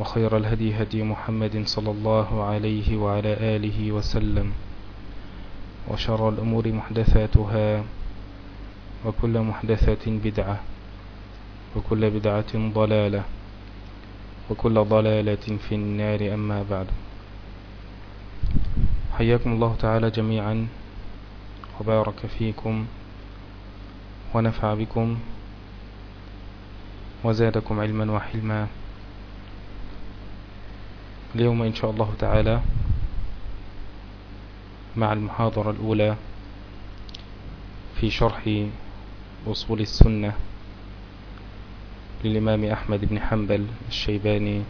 وخير الهدي هدي محمد صلى الله عليه وعلى آله وسلم. وشر الأمور محدثاتها وكل محدثة بدعة وكل بدعة ضلالة وكل ضلالة في النار أما بعد. حياكم الله تعالى جميعا وبارك فيكم ونفع بكم وزادكم علما وحلما. اليوم إن شاء الله تعالى مع المحاضرة الأولى في شرح أصول السنة للإمام أحمد بن حنبل الشيباني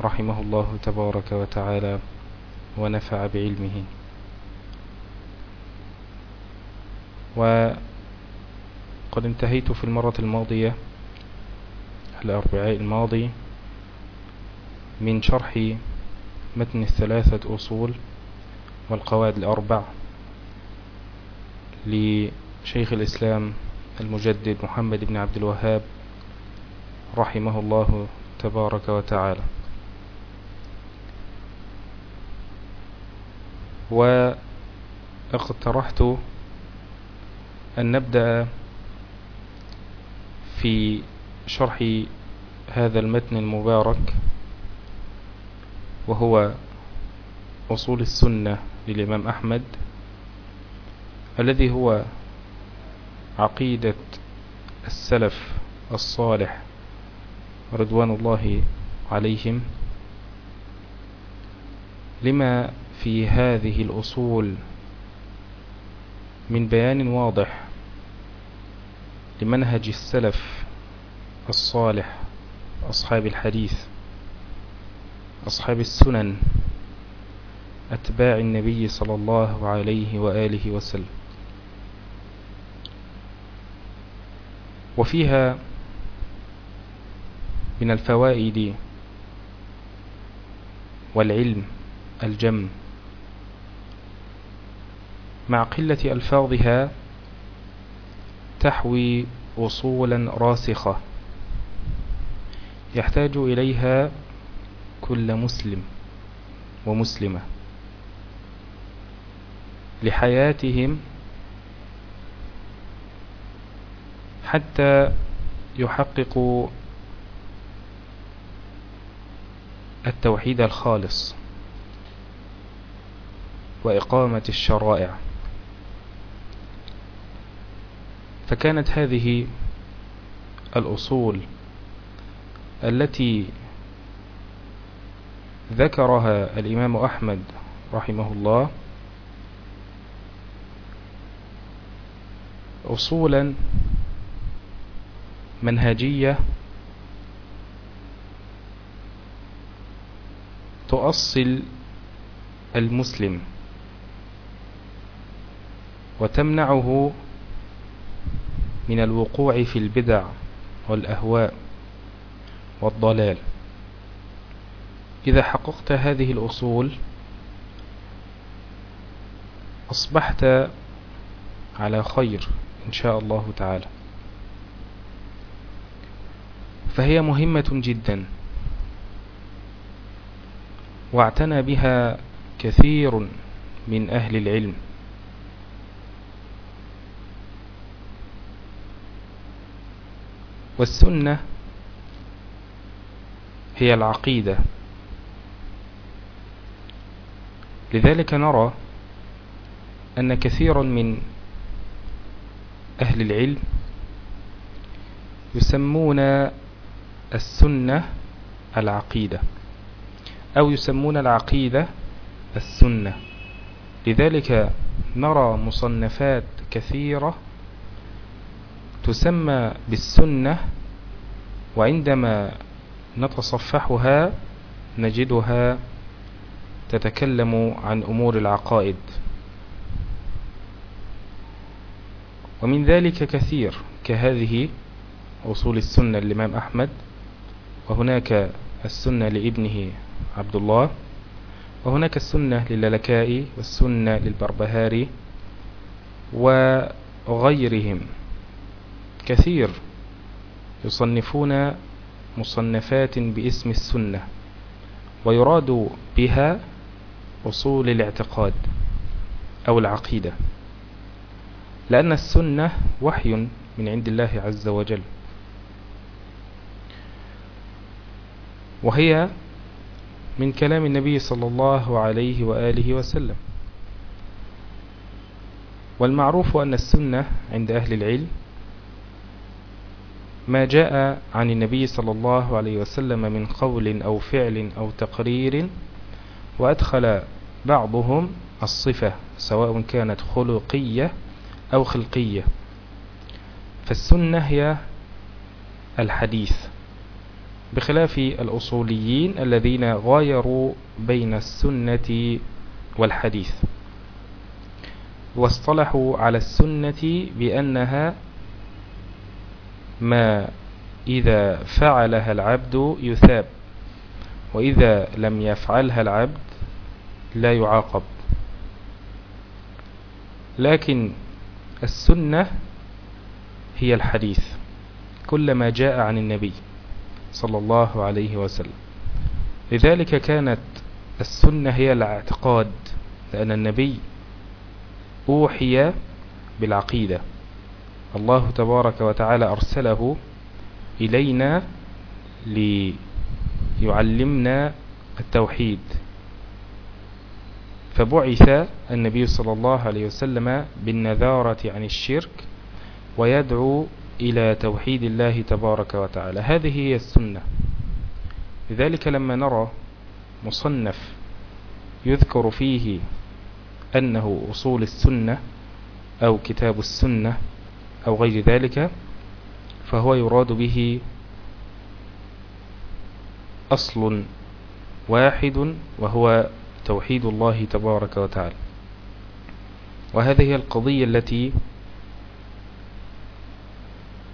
رحمه الله تبارك وتعالى ونفع بعلمه. وقد انتهيت في المرة الماضية الأربعاء الماضي من شرح متن الثلاثة أصول والقواعد الأربع لشيخ الإسلام المجدد محمد بن عبد الوهاب رحمه الله تبارك وتعالى. واقترحت أن نبدأ في شرح هذا المتن المبارك وهو أصول السنة للإمام أحمد الذي هو عقيدة السلف الصالح رضوان الله عليهم. لما في هذه الأصول من بيان واضح لمنهج السلف الصالح أصحاب الحديث أصحاب السنن أتباع النبي صلى الله عليه وآله وسلم. وفيها من الفوائد والعلم الجم مع قلة ألفاظها تحوي أصولا راسخة يحتاج إليها كل مسلم ومسلمة لحياتهم حتى يحققوا التوحيد الخالص وإقامة الشرائع. فكانت هذه الأصول التي ذكرها الإمام أحمد رحمه الله أصولا منهجية تؤصل المسلم وتمنعه من الوقوع في البدع والأهواء والضلال. إذا حققت هذه الأصول أصبحت على خير إن شاء الله تعالى. فهي مهمة جدا. واعتنى بها كثير من أهل العلم. والسنة هي العقيدة. لذلك نرى أن كثيرا من أهل العلم يسمون السنة العقيدة أو يسمون العقيدة السنة. لذلك نرى مصنفات كثيرة تسمى بالسنة وعندما نتصفحها نجدها تتكلم عن أمور العقائد. ومن ذلك كثير كهذه أصول السنة للإمام أحمد وهناك السنة لابنه عبد الله وهناك السنة للالكائي والسنة للبربهاري وغيرهم. كثير يصنفون مصنفات باسم السنة ويراد بها أصول الاعتقاد أو العقيدة لأن السنة وحي من عند الله عز وجل. وهي من كلام النبي صلى الله عليه وآله وسلم. والمعروف أن السنة عند أهل العلم ما جاء عن النبي صلى الله عليه وسلم من قول أو فعل أو تقرير وأدخل بعضهم الصفة سواء كانت خلقية أو خلقية. فالسنة هي الحديث. بخلاف الأصوليين الذين غايروا بين السنة والحديث. واصطلحوا على السنة بأنها ما إذا فعلها العبد يثاب وإذا لم يفعلها العبد لا يعاقب. لكن السنة هي الحديث كلما جاء عن النبي صلى الله عليه وسلم. لذلك كانت السنة هي الاعتقاد لأن النبي أوحي بالعقيدة. الله تبارك وتعالى أرسله إلينا ليعلمنا التوحيد. فبعث النبي صلى الله عليه وسلم بالنذارة عن الشرك ويدعو إلى توحيد الله تبارك وتعالى. هذه هي السنة. لذلك لما نرى مصنف يذكر فيه أنه أصول السنة أو كتاب السنة أو غير ذلك فهو يراد به أصل واحد وهو توحيد الله تبارك وتعالى. وهذه هي القضية التي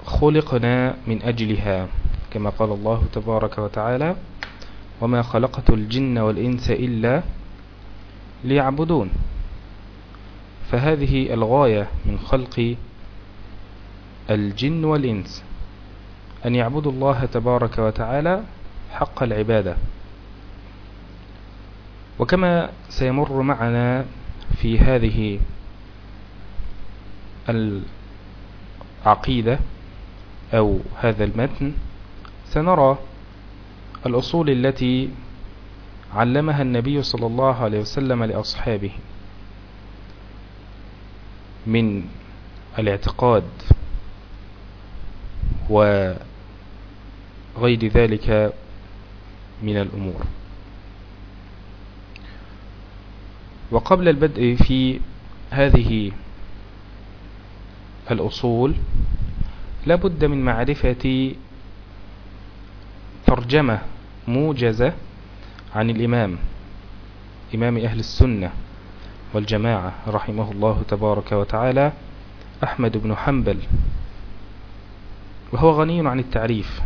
خلقنا من أجلها كما قال الله تبارك وتعالى وما خلقت الجن والإنس إلا ليعبدون فهذه الغاية من خلق الجن والإنس أن يعبدوا الله تبارك وتعالى حق العبادة. وكما سيمر معنا في هذه العقيدة أو هذا المتن سنرى الأصول التي علمها النبي صلى الله عليه وسلم لأصحابه من الاعتقاد وغير ذلك من الأمور. وقبل البدء في هذه الأصول لابد من معرفة ترجمة موجزة عن الإمام إمام أهل السنة والجماعة رحمه الله تبارك وتعالى أحمد بن حنبل. وهو غني عن التعريف.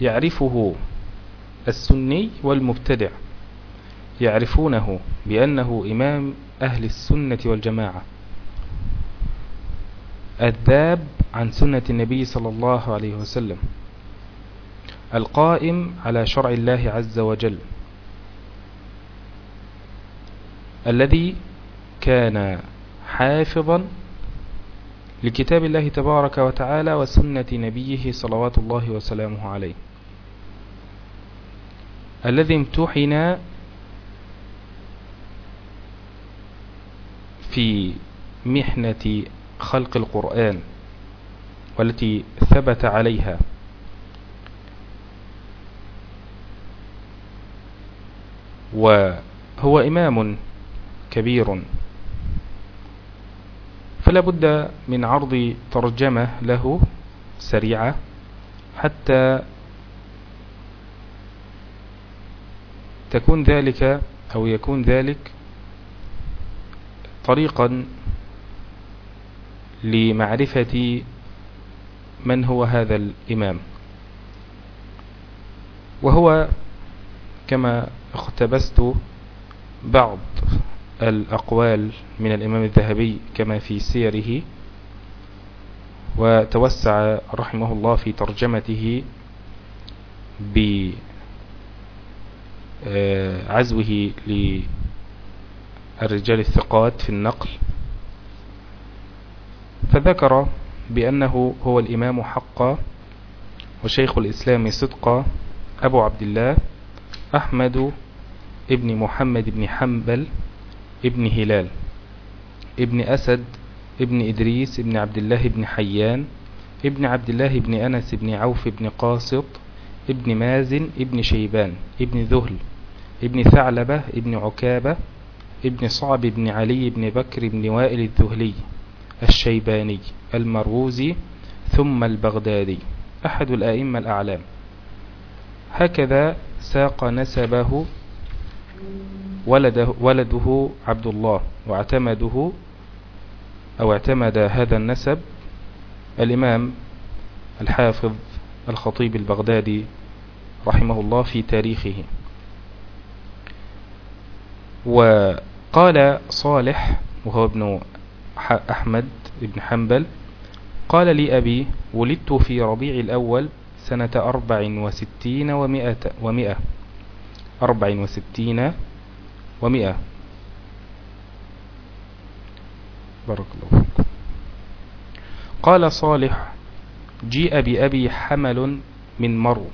يعرفه السني والمبتدع. يعرفونه بأنه إمام أهل السنة والجماعة. الذاب عن سنة النبي صلى الله عليه وسلم. القائم على شرع الله عز وجل. الذي كان حافظا لكتاب الله تبارك وتعالى وسنة نبيه صلوات الله وسلامه عليه. الذي امتحن في محنة خلق القرآن والتي ثبت عليها. وهو إمام كبير. فلا بد من عرض ترجمة له سريعة حتى تكون ذلك أو يكون ذلك طريقا لمعرفة من هو هذا الإمام. وهو كما اقتبست بعض الأقوال من الإمام الذهبي كما في سيره وتوسع رحمه الله في ترجمته بعزوه للرجال الثقات في النقل فذكر بأنه هو الإمام حقا وشيخ الإسلام صدقا أبو عبد الله أحمد ابن محمد بن حنبل ابن هلال ابن أسد ابن إدريس ابن عبد الله بن حيان ابن عبد الله بن أنس بن عوف بن قاسط ابن مازن ابن شيبان ابن ذهل ابن ثعلبة ابن عكابة ابن صعب بن علي بن بكر بن وائل الذهلي الشيباني المروزي ثم البغدادي أحد الآئمة الأعلام. هكذا ساق نسبه ولده, ولده عبد الله واعتمده أو اعتمد هذا النسب الإمام الحافظ الخطيب البغدادي رحمه الله في تاريخه. وقال صالح وهو ابن أحمد بن حنبل قال لي أبي ولدت في ربيع الأول سنة أربع وستين ومئة, ومئة أربع وستين ومئة. بارك الله فيكم قال صالح جيء بأبي حمل من مرو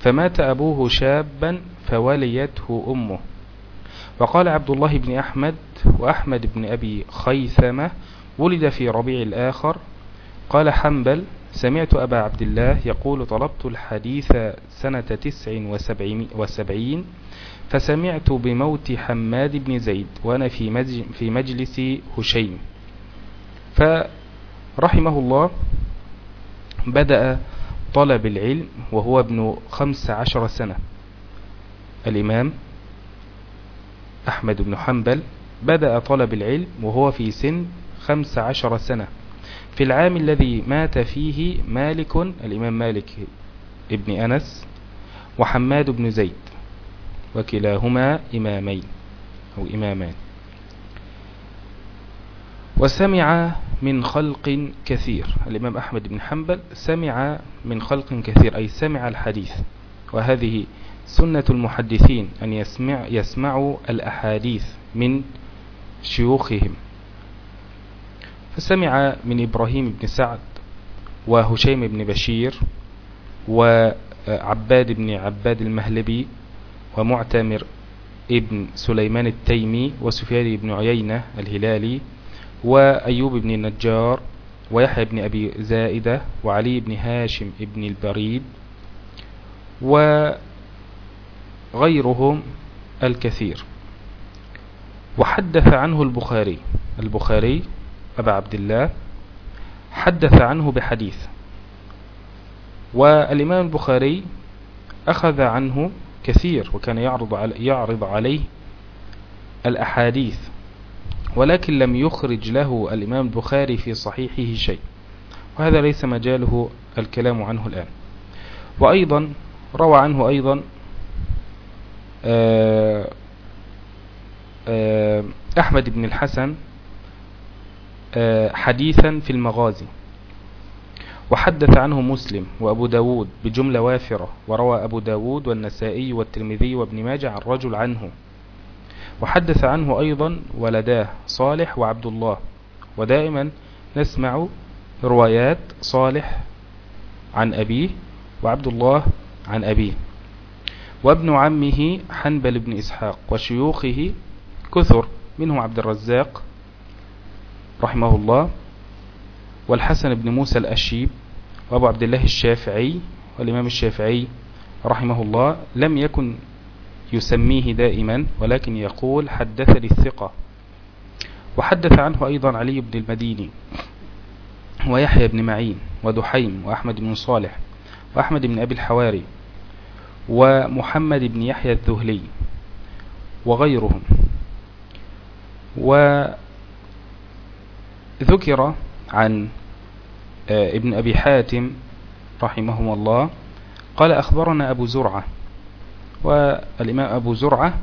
فمات أبوه شابا فوليته أمه. وقال عبد الله بن أحمد وأحمد بن أبي خيثمة ولد في ربيع الآخر. قال حنبل سمعت أبا عبد الله يقول طلبت الحديث سنة تسع وسبعين فسمعت بموت حماد بن زيد وأنا في, في مجلس هشيم. فرحمه الله بدأ طلب العلم وهو ابن خمس عشر سنة. الإمام أحمد بن حنبل بدأ طلب العلم وهو في سن خمس عشر سنة. في العام الذي مات فيه مالك الإمام مالك ابن أنس وحماد بن زيد وكلاهما إمامين أو إمامان. وسمع من خلق كثير الإمام أحمد بن حنبل سمع من خلق كثير أي سمع الحديث. وهذه سنة المحدثين أن يسمع يسمعوا الأحاديث من شيوخهم. فسمع من إبراهيم بن سعد وهشيم بن بشير وعباد بن عباد المهلبي ومعتمر ابن سليمان التيمي وسفيان بن عيينة الهلالي وأيوب بن النجار ويحيى بن أبي زائدة وعلي بن هاشم بن البريد وغيرهم الكثير. وحدث عنه البخاري البخاري أبا عبد الله حدث عنه بحديث. والإمام البخاري أخذ عنه كثير وكان يعرض, يعرض عليه الأحاديث ولكن لم يخرج له الإمام البخاري في صحيحه شيء. وهذا ليس مجاله الكلام عنه الآن. وأيضا روى عنه أيضا أحمد بن الحسن آه، حديثا في المغازي. وحدث عنه مسلم وأبو داود بجملة وافرة وروى أبو داود والنسائي والترمذي وابن ماجه عن رجل عنه. وحدث عنه أيضا ولداه صالح وعبد الله. ودائما نسمع روايات صالح عن أبيه وعبد الله عن أبيه. وابن عمه حنبل بن إسحاق وشيوخه كثر منهم عبد الرزاق رحمه الله والحسن بن موسى الأشيب وأبو عبد الله الشافعي والإمام الشافعي رحمه الله لم يكن يسميه دائما ولكن يقول حدثني الثقة. وحدث عنه أيضا علي بن المديني ويحيى بن معين ودحيم وأحمد بن صالح وأحمد بن أبي الحواري ومحمد بن يحيى الذهلي وغيرهم. وذكر عن آه، ابن أبي حاتم رحمه الله قال أخبرنا أبو زرعة والإمام أبو زرعة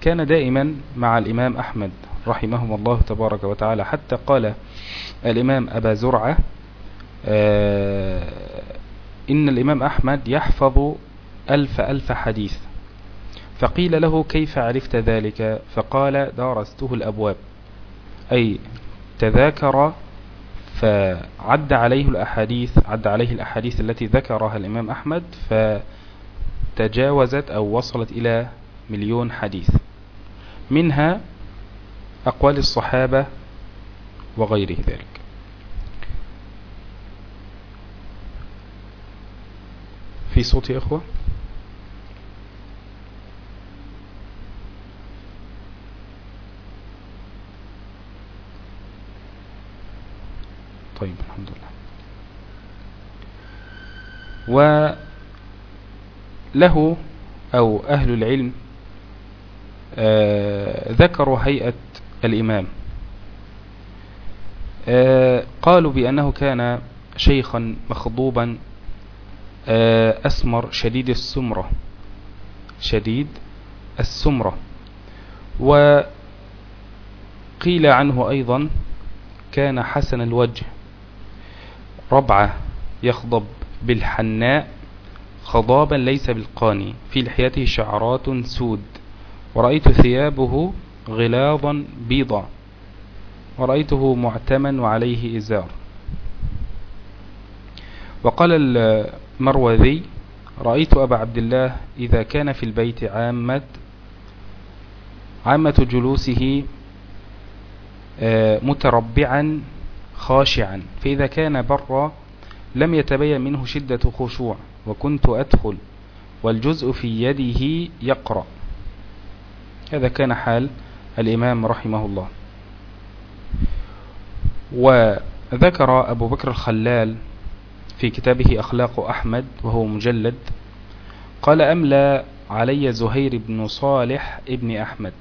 كان دائما مع الإمام أحمد رحمهم الله تبارك وتعالى حتى قال الإمام أبا زرعة آه، إن الإمام أحمد يحفظ ألف ألف حديث. فقيل له كيف عرفت ذلك؟ فقال دارسته الأبواب. أي تذاكر فعد عليه الأحاديث عد عليه الأحاديث التي ذكرها الإمام أحمد فتجاوزت أو وصلت إلى مليون حديث. منها أقوال الصحابة وغيره ذلك. في صوت يا أخوة؟ طيب الحمد لله. وله أو أهل العلم آه ذكروا هيئة الإمام. آه قالوا بأنه كان شيخا مخضوبا آه أسمر شديد السمرة شديد السمرة. وقيل عنه أيضا كان حسن الوجه. ربعة يخضب بالحناء خضابا ليس بالقاني. في لحيته شعرات سود. ورأيت ثيابه غلاظا بيضا. ورأيته معتما وعليه إزار. وقال المروذي رأيت أبا عبد الله إذا كان في البيت عامة عامة جلوسه آه، متربعا خاشعا. فإذا كان برا لم يتبين منه شدة خشوع وكنت أدخل والجزء في يده يقرأ. هذا كان حال الإمام رحمه الله. وذكر أبو بكر الخلال في كتابه أخلاق أحمد وهو مجلد قال أملى علي زهير بن صالح ابن أحمد؟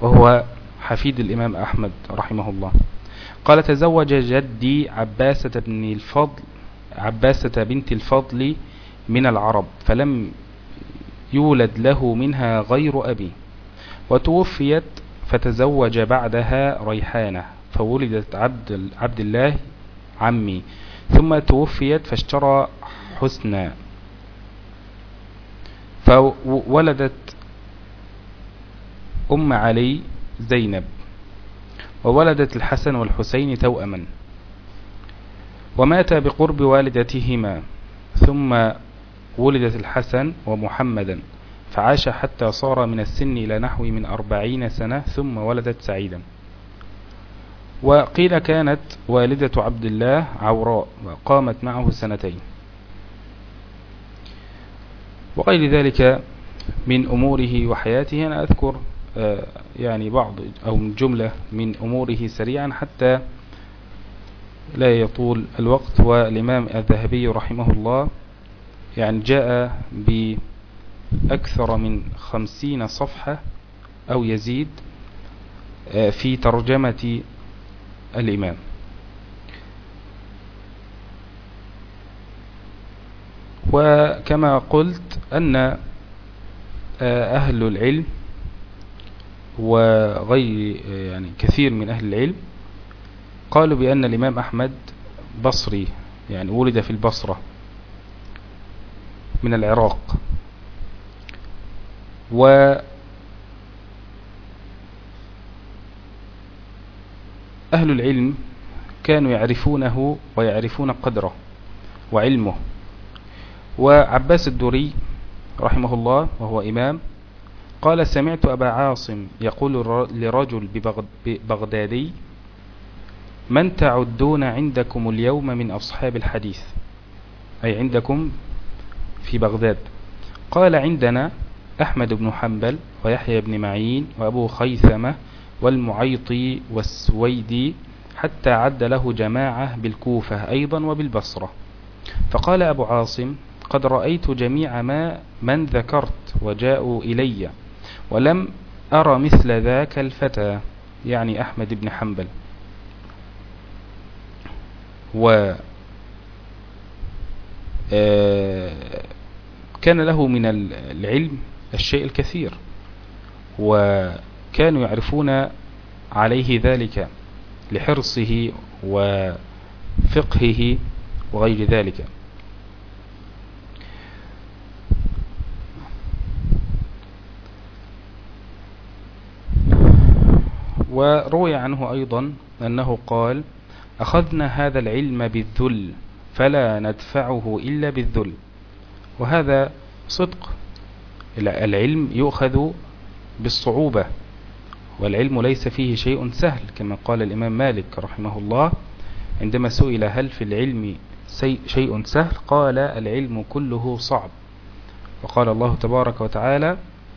وهو حفيد الإمام أحمد رحمه الله. قال تزوج جدي عباسة بن الفضل عباسة بنت الفضل من العرب فلم يولد له منها غير أبي. وتوفيت فتزوج بعدها ريحانة فولدت عبد, عبد الله عمي. ثم توفيت فاشترى حسنا. فولدت أم علي زينب. وولدت الحسن والحسين توأما ومات بقرب والدتهما ثم ولدت الحسن ومحمدا فعاش حتى صار من السن إلى نحو من أربعين سنة ثم ولدت سعيدا. وقيل كانت والدة عبد الله عوراء وقامت معه سنتين. وغير ذلك من أموره وحياته أنا أذكر يعني بعض أو جملة من أموره سريعا حتى لا يطول الوقت. والإمام الذهبي رحمه الله يعني جاء بأكثر من خمسين صفحة أو يزيد آه، في ترجمة الإمام. وكما قلت أن آه، أهل العلم وغير يعني كثير من أهل العلم قالوا بأن الإمام أحمد بصري يعني ولد في البصرة من العراق. و أهل العلم كانوا يعرفونه ويعرفون قدره وعلمه. وعباس الدوري رحمه الله وهو إمام قال سمعت أبا عاصم يقول لرجل ببغدادي من تعدون عندكم اليوم من أصحاب الحديث؟ أي عندكم في بغداد. قال عندنا أحمد بن حنبل ويحيى بن معين وأبو خيثمة والمعيطي والسويدي حتى عد له جماعة بالكوفة أيضا وبالبصرة. فقال أبو عاصم قد رأيت جميع ما من ذكرت وجاءوا إلي. ولم أرى مثل ذاك الفتى يعني أحمد بن حنبل. و آه، كان له من العلم الشيء الكثير وكانوا يعرفون عليه ذلك لحرصه وفقهه وغير ذلك. وروي عنه أيضا أنه قال أخذنا هذا العلم بالذل فلا ندفعه إلا بالذل. وهذا صدق. العلم يؤخذ بالصعوبة والعلم ليس فيه شيء سهل كما قال الإمام مالك رحمه الله عندما سئل هل في العلم شيء سهل قال العلم كله صعب. وقال الله تبارك وتعالى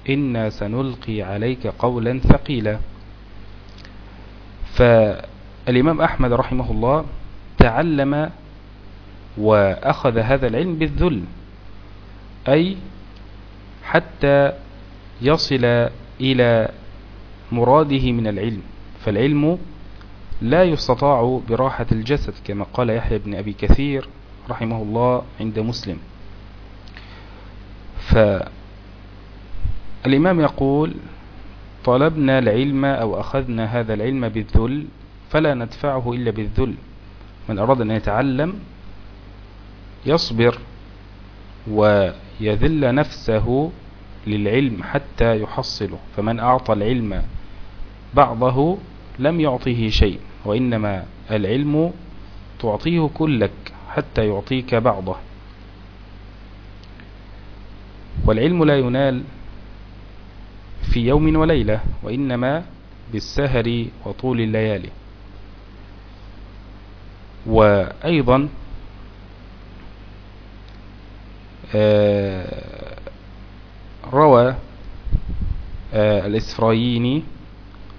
إنا سنلقي عليك قولا ثقيلا. فالإمام أحمد رحمه الله تعلم وأخذ هذا العلم بالذل أي حتى يصل إلى مراده من العلم فالعلم لا يستطاع براحة الجسد كما قال يحيى بن أبي كثير رحمه الله عند مسلم. فالإمام يقول طلبنا العلم أو أخذنا هذا العلم بالذل فلا ندفعه إلا بالذل. من أراد أن يتعلم يصبر ويذل نفسه للعلم حتى يحصله. فمن أعطى العلم بعضه لم يعطيه شيء وإنما العلم تعطيه كلك حتى يعطيك بعضه. والعلم لا ينال في يوم وليلة وإنما بالسهر وطول الليالي. وأيضا آه، روى آه، الإسفراييني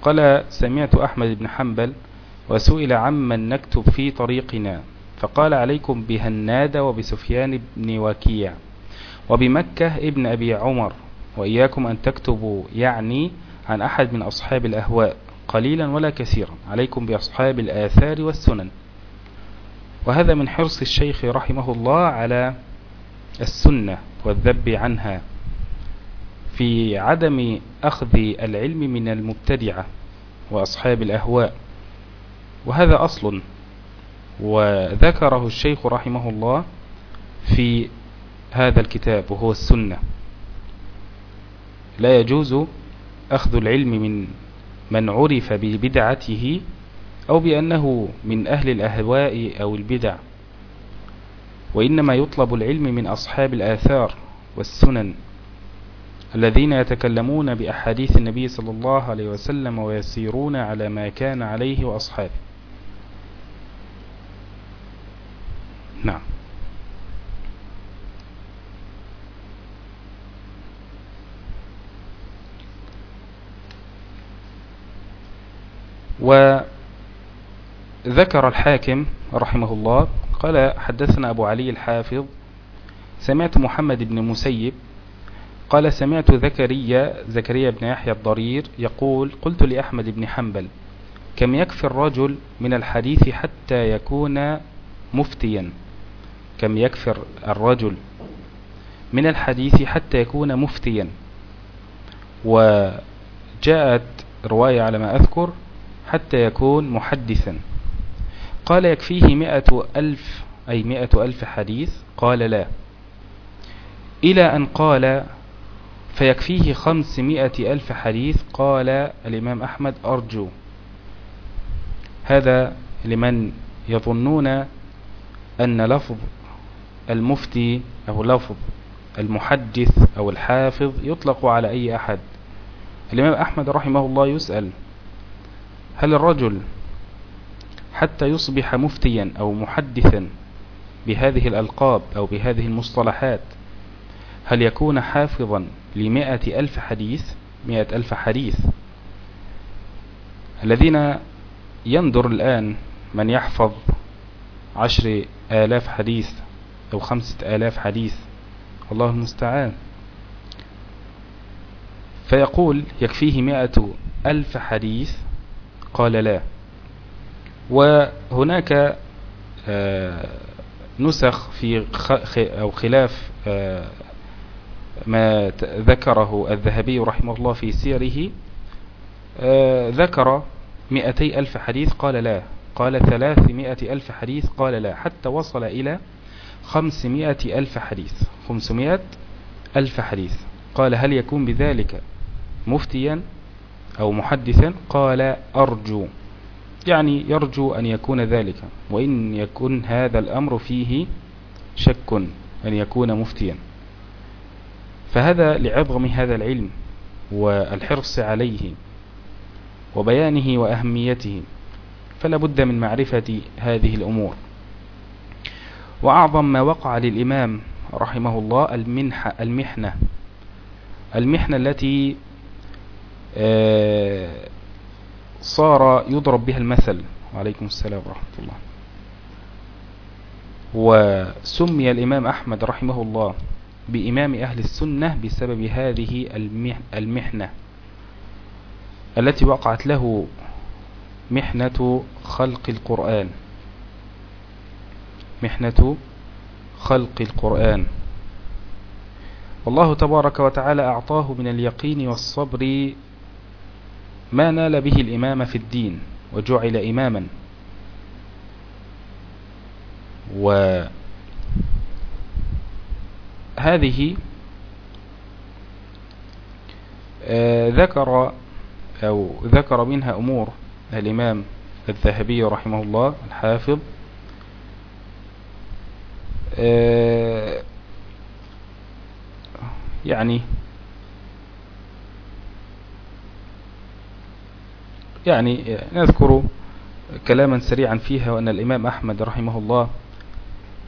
قال سمعت أحمد بن حنبل وسئل عمن نكتب في طريقنا؟ فقال عليكم بهناد وبسفيان بن وكيع وبمكة ابن أبي عمر. وإياكم أن تكتبوا يعني عن أحد من أصحاب الأهواء قليلا ولا كثيرا عليكم بأصحاب الآثار والسنن. وهذا من حرص الشيخ رحمه الله على السنة والذب عنها في عدم أخذ العلم من المبتدعة وأصحاب الأهواء. وهذا أصل وذكره الشيخ رحمه الله في هذا الكتاب وهو السنة. لا يجوز أخذ العلم من من عرف ببدعته أو بأنه من أهل الأهواء أو البدع. وإنما يطلب العلم من أصحاب الآثار والسنن الذين يتكلمون بأحاديث النبي صلى الله عليه وسلم ويسيرون على ما كان عليه وأصحابه. نعم. وذكر الحاكم رحمه الله قال حدثنا أبو علي الحافظ سمعت محمد بن مسيب قال سمعت زكريا زكريا بن يحيى الضرير يقول قلت لأحمد بن حنبل كم يكفي الرجل من الحديث حتى يكون مفتيا؟ كم يكفي الرجل من الحديث حتى يكون مفتيا؟ وجاءت رواية على ما أذكر حتى يكون محدثا. قال يكفيه مئة ألف أي مئة ألف حديث. قال لا. إلى أن قال فيكفيه خمسمائة ألف حديث قال الإمام أحمد أرجو. هذا لمن يظنون أن لفظ المفتي أو لفظ المحدث أو الحافظ يطلق على أي أحد. الإمام أحمد رحمه الله يسأل هل الرجل حتى يصبح مفتيا أو محدثا بهذه الألقاب أو بهذه المصطلحات هل يكون حافظا لمائة ألف حديث مائة ألف حديث؟ الذين يندر الآن من يحفظ عشر آلاف حديث أو خمسة آلاف حديث الله المستعان. فيقول يكفيه مائة ألف حديث قال لا. وهناك آه، نسخ في أو خلاف آه، ما ذكره الذهبي رحمه الله في سيره آه، ذكر مئتي ألف حديث قال لا. قال ثلاثمائة ألف حديث قال لا. حتى وصل إلى خمسمائة ألف حديث. خمسمائة ألف حديث. قال هل يكون بذلك مفتيا؟ أو محدثا قال أرجو يعني يرجو أن يكون ذلك وإن يكون هذا الأمر فيه شك أن يكون مفتيا. فهذا لعظم هذا العلم والحرص عليه وبيانه وأهميته فلا بد من معرفة هذه الأمور. وأعظم ما وقع للإمام رحمه الله المنحة المحنة المحنة التي صار يضرب بها المثل. وعليكم السلام ورحمة الله. وسمي الإمام أحمد رحمه الله بإمام أهل السنة بسبب هذه المحنة التي وقعت له محنة خلق القرآن. محنة خلق القرآن. والله تبارك وتعالى أعطاه من اليقين والصبر ما نال به الإمام في الدين وجعل إماما. وهذه آه، ذكر أو ذكر منها أمور الإمام الذهبي رحمه الله الحافظ. آه، يعني يعني نذكر كلاما سريعا فيها وأن الإمام أحمد رحمه الله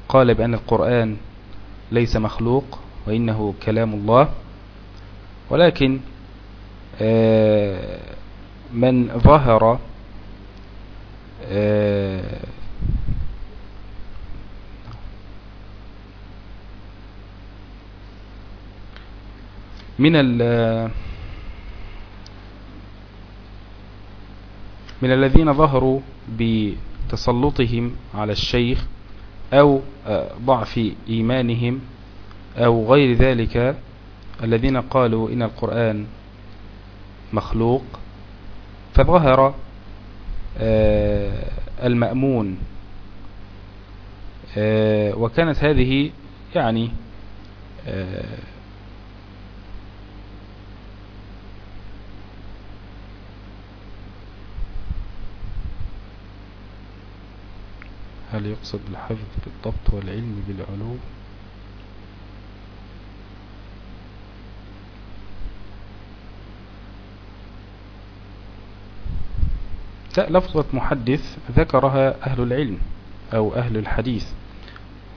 قال بأن القرآن ليس مخلوق وإنه كلام الله ولكن آه، من ظهر آه، من من الذين ظهروا بتسلطهم على الشيخ أو آه، ضعف إيمانهم أو غير ذلك الذين قالوا إن القرآن مخلوق فظهر آه، المأمون آه، وكانت هذه يعني هل يقصد الحفظ بالضبط والعلم بالعلوم؟ لا لفظة محدث ذكرها أهل العلم أو أهل الحديث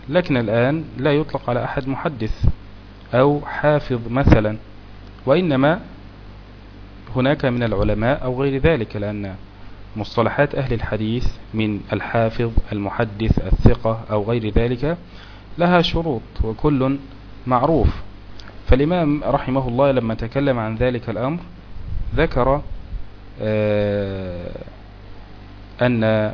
لكن الآن لا يطلق على أحد محدث أو حافظ مثلا وإنما هناك من العلماء أو غير ذلك لأن مصطلحات أهل الحديث من الحافظ المحدث الثقة أو غير ذلك لها شروط وكل معروف. فالإمام رحمه الله لما تكلم عن ذلك الأمر ذكر آه، أن آه،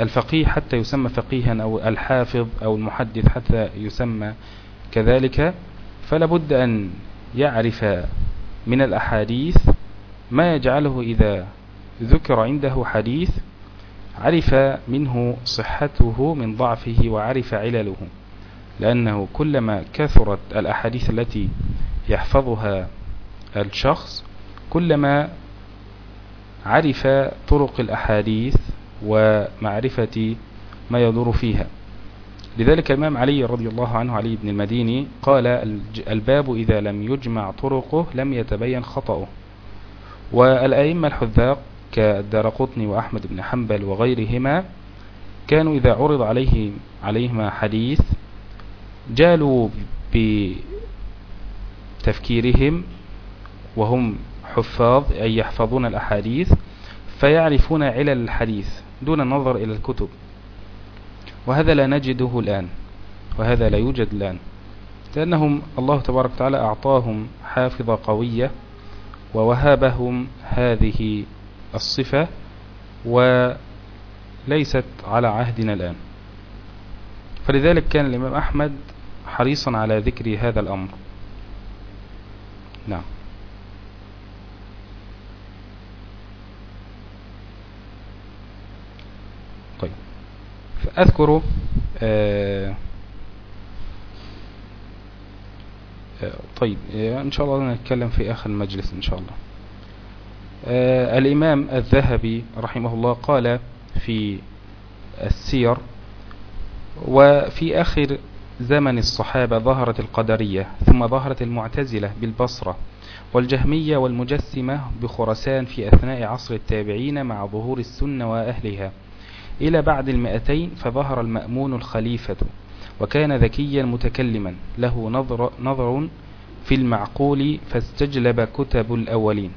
الفقيه حتى يسمى فقيها أو الحافظ أو المحدث حتى يسمى كذلك. فلا بد أن يعرف من الأحاديث ما يجعله إذا ذكر عنده حديث عرف منه صحته من ضعفه وعرف علله لأنه كلما كثرت الأحاديث التي يحفظها الشخص كلما عرف طرق الأحاديث ومعرفة ما يدور فيها. لذلك الإمام علي رضي الله عنه علي بن المديني قال الباب إذا لم يجمع طرقه لم يتبين خطأه. والأئمة الحذاق كالدارقطني وأحمد بن حنبل وغيرهما كانوا إذا عرض عليهم عليهما حديث جالوا بتفكيرهم وهم حفاظ أي يحفظون الأحاديث فيعرفون علل الحديث دون النظر إلى الكتب. وهذا لا نجده الآن وهذا لا يوجد الآن لأنهم الله تبارك وتعالى أعطاهم حافظة قوية ووهبهم هذه الصفة وليست على عهدنا الآن. فلذلك كان الإمام أحمد حريصا على ذكر هذا الأمر. نعم. طيب. فأذكر آه آه طيب آه، إن شاء الله نتكلم في آخر المجلس إن شاء الله. آه الإمام الذهبي رحمه الله قال في السير وفي آخر زمن الصحابة ظهرت القدرية ثم ظهرت المعتزلة بالبصرة والجهمية والمجسمة بخرسان في أثناء عصر التابعين مع ظهور السنة وأهلها. إلى بعد المئتين فظهر المأمون الخليفة وكان ذكيا متكلما له نظر, نظر في المعقول فاستجلب كتب الأولين.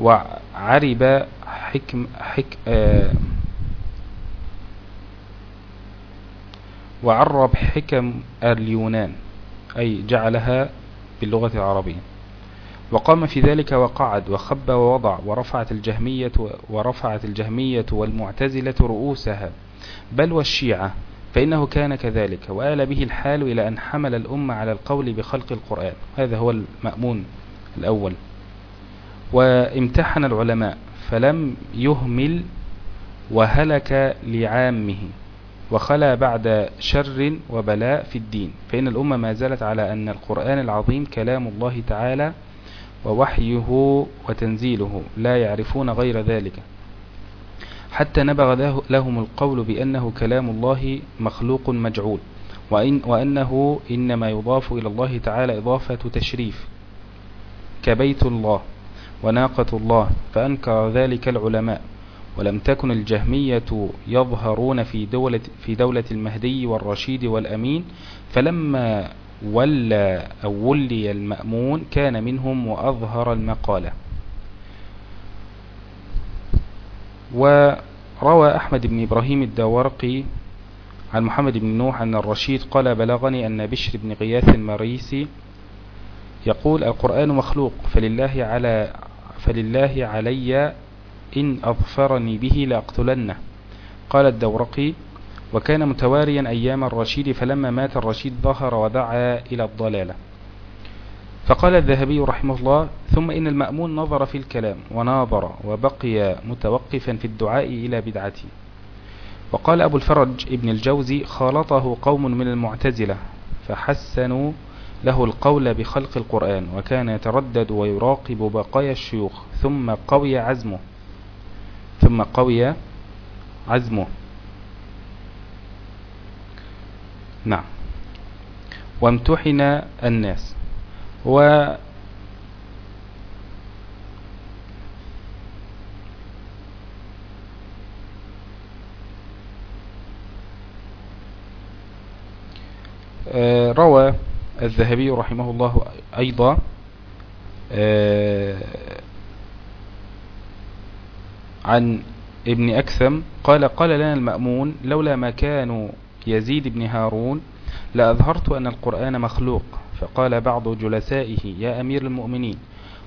وعرب حكم حك آه وعرب حكم اليونان أي جعلها باللغة العربية. وقام في ذلك وقعد وخب ووضع ورفعت الجهمية ورفعت الجهمية والمعتزلة رؤوسها. بل والشيعة فإنه كان كذلك وآل به الحال إلى أن حمل الأمة على القول بخلق القرآن. هذا هو المأمون الأول. وامتحن العلماء فلم يهمل وهلك لعامه وخلا بعد شر وبلاء في الدين. فإن الأمة ما زالت على أن القرآن العظيم كلام الله تعالى ووحيه وتنزيله لا يعرفون غير ذلك. حتى نبغ لهم القول بأنه كلام الله مخلوق مجعول وإن وأنه إنما يضاف إلى الله تعالى إضافة تشريف كبيت الله. وناقة الله فأنكر ذلك العلماء. ولم تكن الجهمية يظهرون في دولة, في دولة المهدي والرشيد والأمين فلما ولى أو ولي المأمون كان منهم وأظهر المقالة. وروى أحمد بن إبراهيم الدورقي عن محمد بن نوح أن الرشيد قال بلغني أن بشر بن غياث المريسي يقول القرآن مخلوق فلله على فلله علي إن أظفرني به لأقتلنه. قال الدورقي وكان متواريا أيام الرشيد فلما مات الرشيد ظهر ودعا إلى الضلالة. فقال الذهبي رحمه الله ثم إن المأمون نظر في الكلام وناظر وبقي متوقفا في الدعاء إلى بدعته. وقال أبو الفرج ابن الجوزي خالطه قوم من المعتزلة فحسنوا له القول بخلق القرآن وكان يتردد ويراقب بقايا الشيوخ ثم قوي عزمه ثم قوي عزمه. نعم. وامتحن الناس. و آه، روى الذهبي رحمه الله أيضا آه، عن ابن أكثم قال قال لنا المأمون لولا ما كانوا يزيد بن هارون لأظهرت أن القرآن مخلوق. فقال بعض جلسائه يا أمير المؤمنين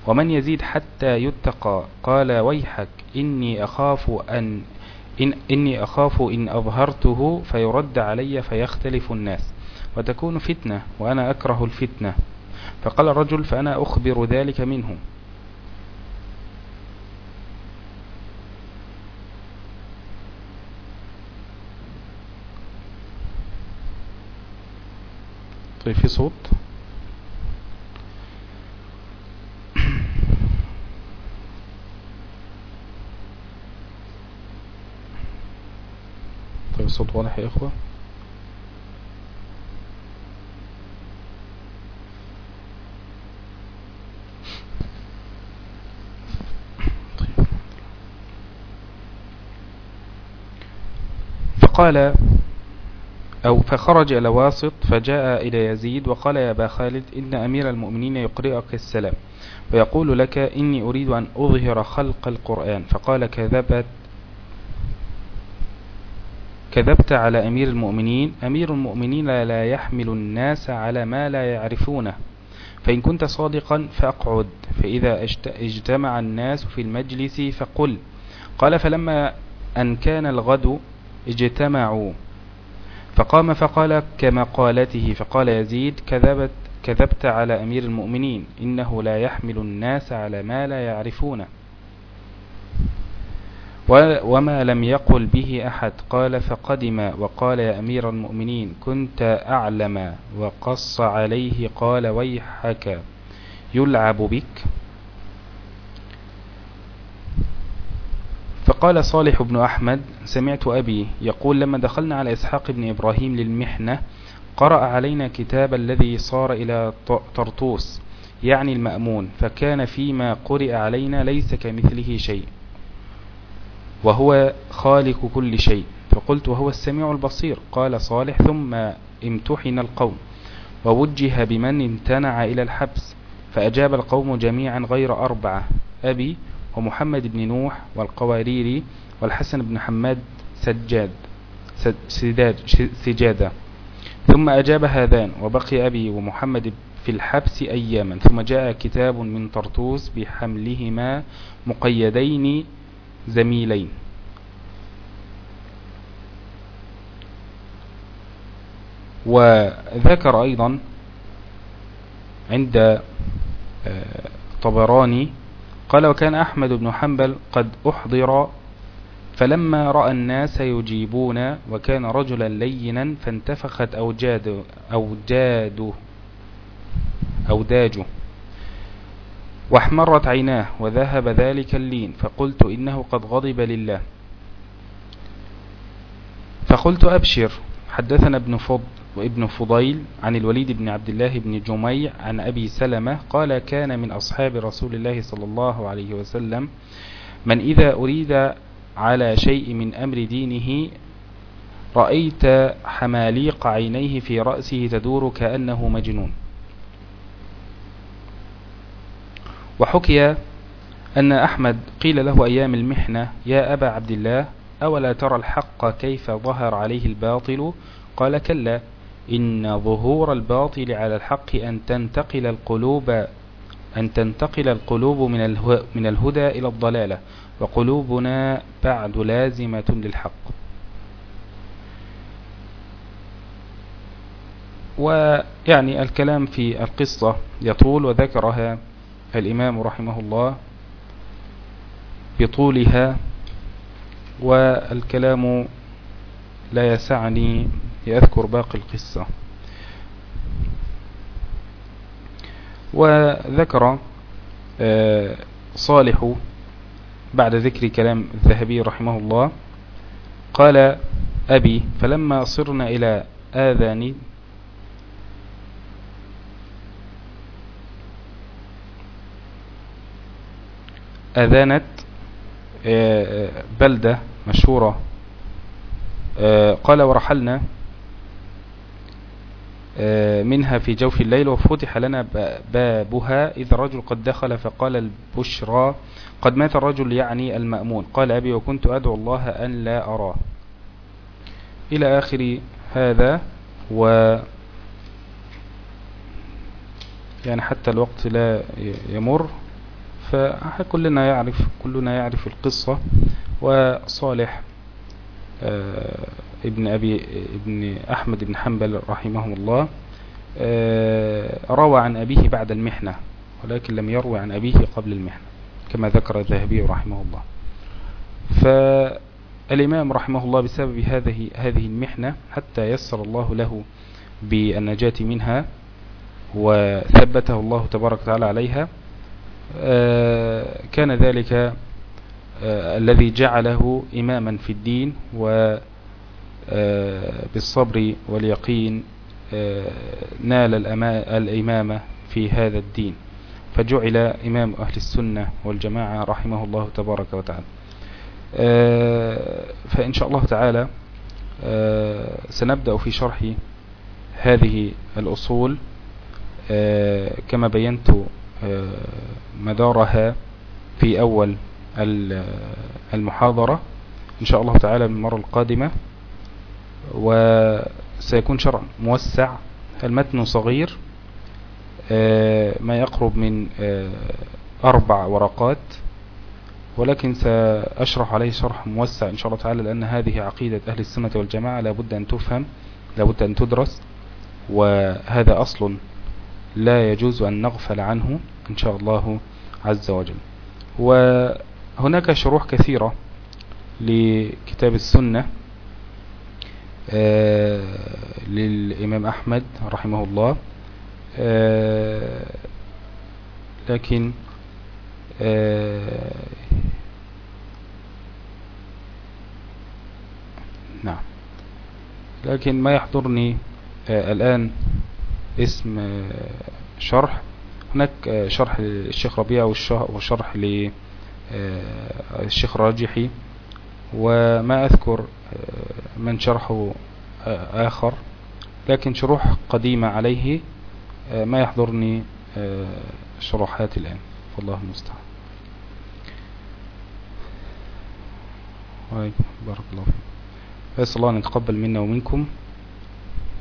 ومن يزيد حتى يتقى؟ قال ويحك إني أخاف أن إن إني أخاف إن أظهرته فيرد علي فيختلف الناس. وتكون فتنة وأنا أكره الفتنة. فقال الرجل فأنا أخبر ذلك منه. طيب في صوت؟ طيب الصوت واضح يا إخوة؟ فقال أو فخرج إلى واسط فجاء إلى يزيد وقال يا أبا خالد إن أمير المؤمنين يقرئك السلام ويقول لك إني أريد أن أظهر خلق القرآن. فقال كذبت كذبت على أمير المؤمنين. أمير المؤمنين لا يحمل الناس على ما لا يعرفونه. فإن كنت صادقا فأقعد. فإذا اجتمع الناس في المجلس فقل. قال فلما أن كان الغد اجتمعوا. فقام فقال كمقالته فقال يزيد كذبت كذبت على أمير المؤمنين إنه لا يحمل الناس على ما لا يعرفونه وما لم يقل به أحد قال فقدم وقال يا أمير المؤمنين كنت أعلم وقص عليه قال ويحك يلعب بك. فقال صالح بن أحمد سمعت أبي يقول لما دخلنا على إسحاق بن إبراهيم للمحنة قرأ علينا كتاب الذي صار إلى طرطوس يعني المأمون فكان فيما قرئ علينا ليس كمثله شيء وهو خالق كل شيء. فقلت وهو السميع البصير. قال صالح ثم امتحن القوم ووجه بمن امتنع إلى الحبس فأجاب القوم جميعا غير أربعة أبي ومحمد بن نوح والقواريري والحسن بن حماد سجاد سجادة. ثم أجاب هذان وبقي أبي ومحمد في الحبس أياما ثم جاء كتاب من طرطوس بحملهما مقيدين زميلين. وذكر أيضا عند آه، طبراني قال وكان أحمد بن حنبل قد أحضر فلما رأى الناس يجيبون وكان رجلا لينا فانتفخت أوجاد أوجاده أوداجه واحمرت عيناه وذهب ذلك اللين فقلت إنه قد غضب لله فقلت أبشر حدثنا ابن فض وابن فضيل عن الوليد بن عبد الله بن جميع عن أبي سلمة قال كان من أصحاب رسول الله صلى الله عليه وسلم من إذا أريد على شيء من أمر دينه رأيت حماليق عينيه في رأسه تدور كأنه مجنون. وحكي أن أحمد قيل له أيام المحنة يا أبا عبد الله أولا ترى الحق كيف ظهر عليه الباطل؟ قال كلا. إن ظهور الباطل على الحق أن تنتقل القلوب أن تنتقل القلوب من الهدى إلى الضلالة وقلوبنا بعد لازمة للحق. ويعني الكلام في القصة يطول وذكرها الإمام رحمه الله بطولها والكلام لا يسعني يذكر باقي القصة. وذكر آه، صالح بعد ذكر كلام الذهبي رحمه الله قال أبي فلما صرنا إلى آذان أذانت آه، آه، بلدة مشهورة قال ورحلنا آه، منها في جوف الليل وفتح لنا بابها. إذا الرجل قد دخل فقال البشرى قد مات الرجل يعني المأمون. قال أبي وكنت أدعو الله أن لا أراه. إلى آخر هذا و يعني حتى الوقت لا يمر فكلنا يعرف كلنا يعرف القصة. وصالح آه، ابن أبي ابن أحمد بن حنبل رحمه الله آه، روى عن أبيه بعد المحنة ولكن لم يروي عن أبيه قبل المحنة كما ذكر الذهبي رحمه الله. فالإمام رحمه الله بسبب هذه هذه المحنة حتى يسر الله له بالنجاة منها وثبته الله تبارك وتعالى عليها كان ذلك الذي جعله إماما في الدين وبالصبر واليقين نال الإمامة في هذا الدين. فجعل إمام أهل السنة والجماعة رحمه الله تبارك وتعالى. فإن شاء الله تعالى سنبدأ في شرح هذه الأصول كما بينت مدارها في أول المحاضرة. إن شاء الله تعالى من المرة القادمة وسيكون شرع موسع المتن صغير ما يقرب من أربع ورقات ولكن سأشرح عليه شرح موسع إن شاء الله تعالى لأن هذه عقيدة أهل السنة والجماعة لابد أن تفهم لابد أن تدرس وهذا أصل لا يجوز أن نغفل عنه إن شاء الله عز وجل. وهناك شروح كثيرة لكتاب السنة للإمام أحمد رحمه الله. لكن نعم. لكن ما يحضرني الآن اسم شرح. هناك شرح للشيخ ربيع وشرح للشيخ راجحي وما أذكر من شرحه آخر لكن شروح قديمة عليه ما يحضرني شروحات الآن. والله المستعان. بارك الله فيك. أسأل الله أن يتقبل منا ومنكم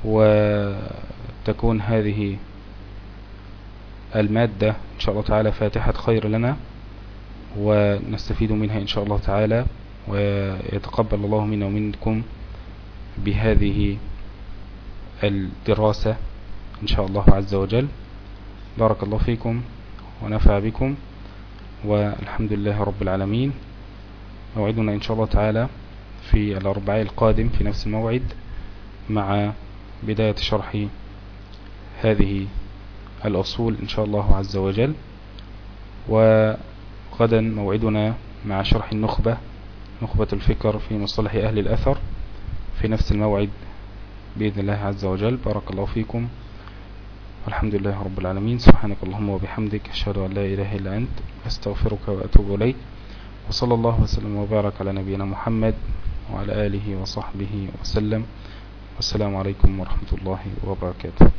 وتكون هذه المادة إن شاء الله تعالى فاتحة خير لنا ونستفيد منها إن شاء الله تعالى. ويتقبل الله منا ومنكم بهذه الدراسة إن شاء الله عز وجل. بارك الله فيكم ونفع بكم والحمد لله رب العالمين. موعدنا إن شاء الله تعالى في الأربعاء القادم في نفس الموعد مع بداية شرح هذه الأصول إن شاء الله عز وجل. وغدا موعدنا مع شرح النخبة نخبة الفكر في مصطلح أهل الأثر في نفس الموعد بإذن الله عز وجل. بارك الله فيكم. والحمد لله رب العالمين. سبحانك اللهم وبحمدك. أشهد أن لا إله إلا أنت. أستغفرك وأتوب إليك. وصلى الله وسلم وبارك على نبينا محمد وعلى آله وصحبه وسلم. والسلام عليكم ورحمة الله وبركاته.